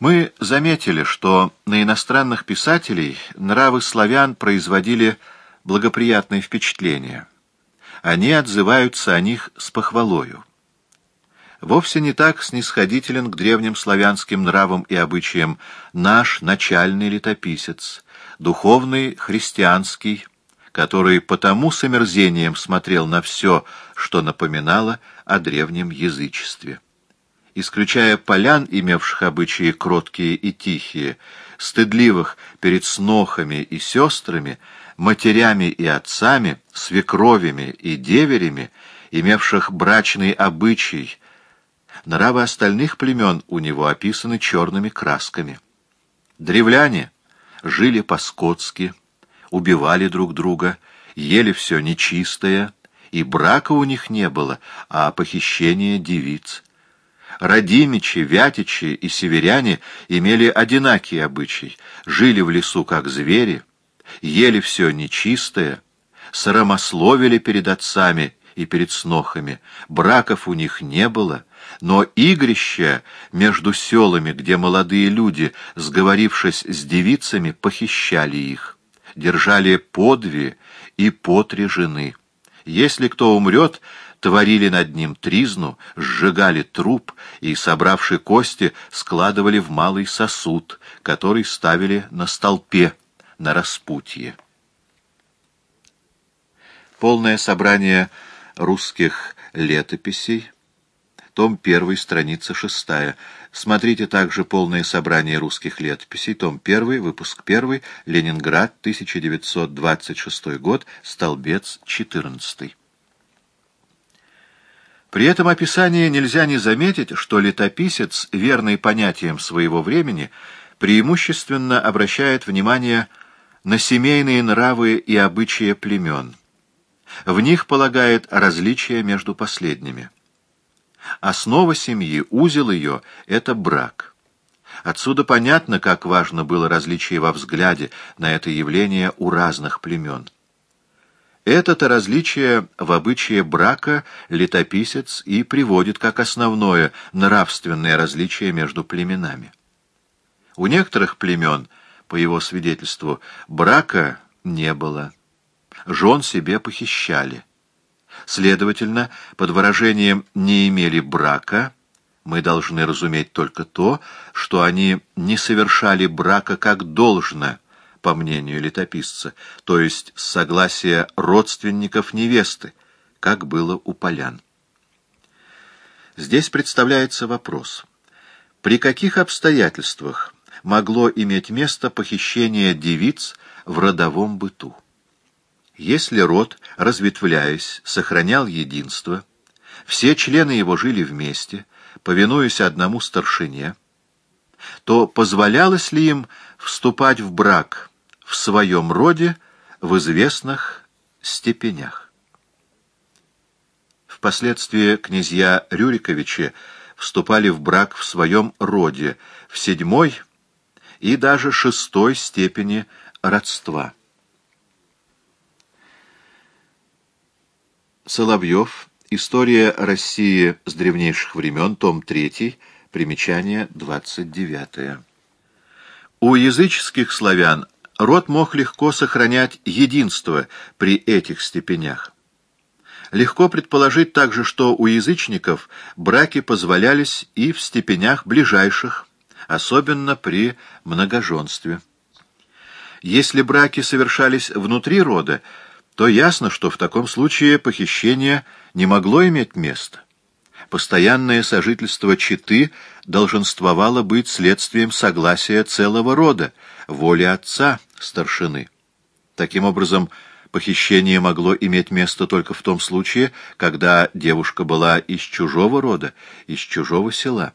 Мы заметили, что на иностранных писателей нравы славян производили благоприятное впечатление. Они отзываются о них с похвалою. Вовсе не так снисходителен к древним славянским нравам и обычаям наш начальный летописец, духовный христианский, который потому с омерзением смотрел на все, что напоминало о древнем язычестве исключая полян, имевших обычаи кроткие и тихие, стыдливых перед снохами и сестрами, матерями и отцами, свекровями и деверями, имевших брачный обычай, нравы остальных племен у него описаны черными красками. Древляне жили по-скотски, убивали друг друга, ели все нечистое, и брака у них не было, а похищение девиц. Радимичи, Вятичи и северяне имели одинакий обычай, жили в лесу как звери, ели все нечистое, саромословили перед отцами и перед снохами, браков у них не было, но игрища между селами, где молодые люди, сговорившись с девицами, похищали их, держали по две и по три. Если кто умрет, творили над ним тризну, сжигали труп и, собравши кости, складывали в малый сосуд, который ставили на столпе, на распутье. Полное собрание русских летописей, том 1, страница 6. Смотрите также полное собрание русских летописей, том 1, выпуск 1, Ленинград, 1926 год, столбец 14. При этом описании нельзя не заметить, что летописец, верный понятиям своего времени, преимущественно обращает внимание на семейные нравы и обычаи племен. В них полагает различия между последними. Основа семьи, узел ее — это брак. Отсюда понятно, как важно было различие во взгляде на это явление у разных племен. Это-то различие в обычае брака летописец и приводит как основное нравственное различие между племенами. У некоторых племен, по его свидетельству, брака не было, жен себе похищали. Следовательно, под выражением «не имели брака» мы должны разуметь только то, что они не совершали брака как должно – по мнению летописца, то есть с согласия родственников невесты, как было у полян. Здесь представляется вопрос, при каких обстоятельствах могло иметь место похищение девиц в родовом быту? Если род, разветвляясь, сохранял единство, все члены его жили вместе, повинуясь одному старшине, то позволялось ли им вступать в брак в своем роде в известных степенях. Впоследствии князья Рюриковичи вступали в брак в своем роде, в седьмой и даже шестой степени родства. Соловьев. История России с древнейших времен. Том 3. Примечание 29. У языческих славян род мог легко сохранять единство при этих степенях. Легко предположить также, что у язычников браки позволялись и в степенях ближайших, особенно при многоженстве. Если браки совершались внутри рода, то ясно, что в таком случае похищение не могло иметь места. Постоянное сожительство четы долженствовало быть следствием согласия целого рода, воли отца, старшины. Таким образом, похищение могло иметь место только в том случае, когда девушка была из чужого рода, из чужого села.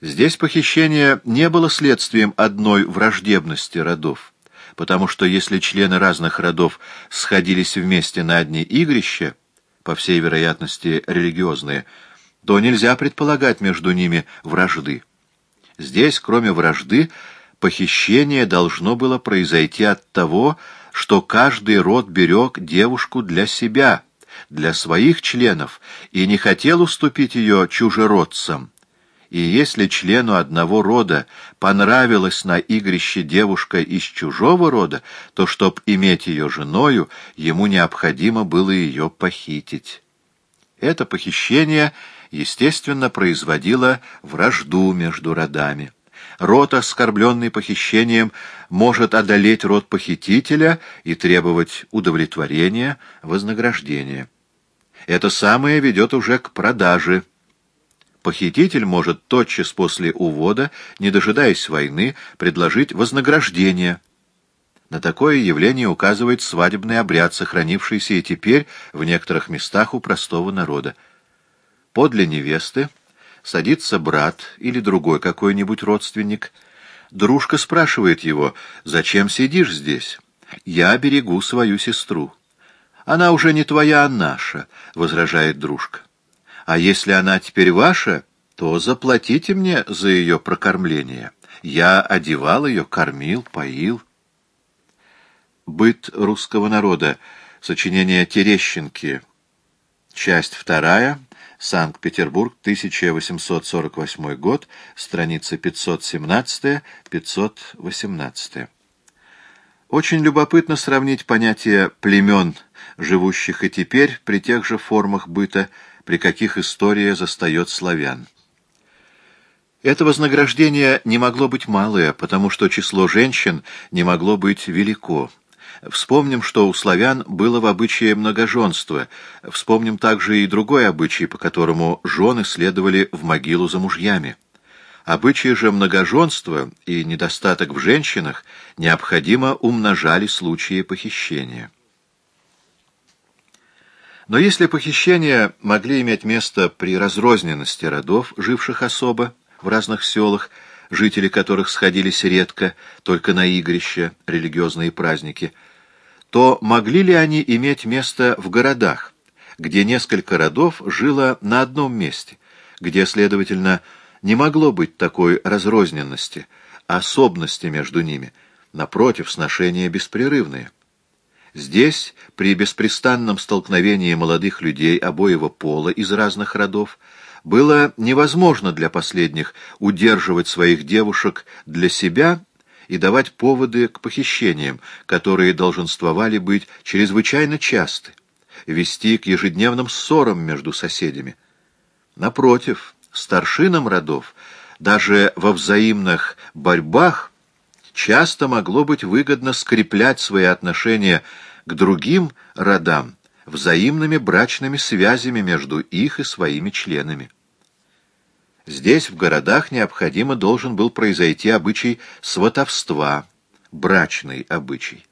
Здесь похищение не было следствием одной враждебности родов, потому что если члены разных родов сходились вместе на одни игрища, по всей вероятности религиозные, то нельзя предполагать между ними вражды. Здесь, кроме вражды, похищение должно было произойти от того, что каждый род берег девушку для себя, для своих членов, и не хотел уступить ее чужеродцам, И если члену одного рода понравилась на игрище девушка из чужого рода, то, чтоб иметь ее женою, ему необходимо было ее похитить. Это похищение, естественно, производило вражду между родами. Род, оскорбленный похищением, может одолеть род похитителя и требовать удовлетворения, вознаграждения. Это самое ведет уже к продаже. Похититель может тотчас после увода, не дожидаясь войны, предложить вознаграждение. На такое явление указывает свадебный обряд, сохранившийся и теперь в некоторых местах у простого народа. Подле невесты садится брат или другой какой-нибудь родственник. Дружка спрашивает его, «Зачем сидишь здесь?» «Я берегу свою сестру». «Она уже не твоя, а наша», — возражает дружка. «А если она теперь ваша, то заплатите мне за ее прокормление. Я одевал ее, кормил, поил». Быт русского народа. Сочинение Терещенки. Часть вторая. Санкт-Петербург, 1848 год, страницы 517-518. Очень любопытно сравнить понятие племен, живущих и теперь при тех же формах быта, при каких история застает славян. Это вознаграждение не могло быть малое, потому что число женщин не могло быть велико. Вспомним, что у славян было в обычае многоженство. Вспомним также и другой обычай, по которому жены следовали в могилу за мужьями. Обычаи же многоженства и недостаток в женщинах необходимо умножали случаи похищения. Но если похищения могли иметь место при разрозненности родов, живших особо в разных селах, жители которых сходились редко, только на игрища, религиозные праздники – то могли ли они иметь место в городах, где несколько родов жило на одном месте, где, следовательно, не могло быть такой разрозненности, особенности между ними, напротив, сношения беспрерывные. Здесь, при беспрестанном столкновении молодых людей обоего пола из разных родов, было невозможно для последних удерживать своих девушек для себя и давать поводы к похищениям, которые долженствовали быть чрезвычайно часты, вести к ежедневным ссорам между соседями. Напротив, старшинам родов, даже во взаимных борьбах, часто могло быть выгодно скреплять свои отношения к другим родам взаимными брачными связями между их и своими членами. Здесь, в городах, необходимо должен был произойти обычай сватовства, брачный обычай.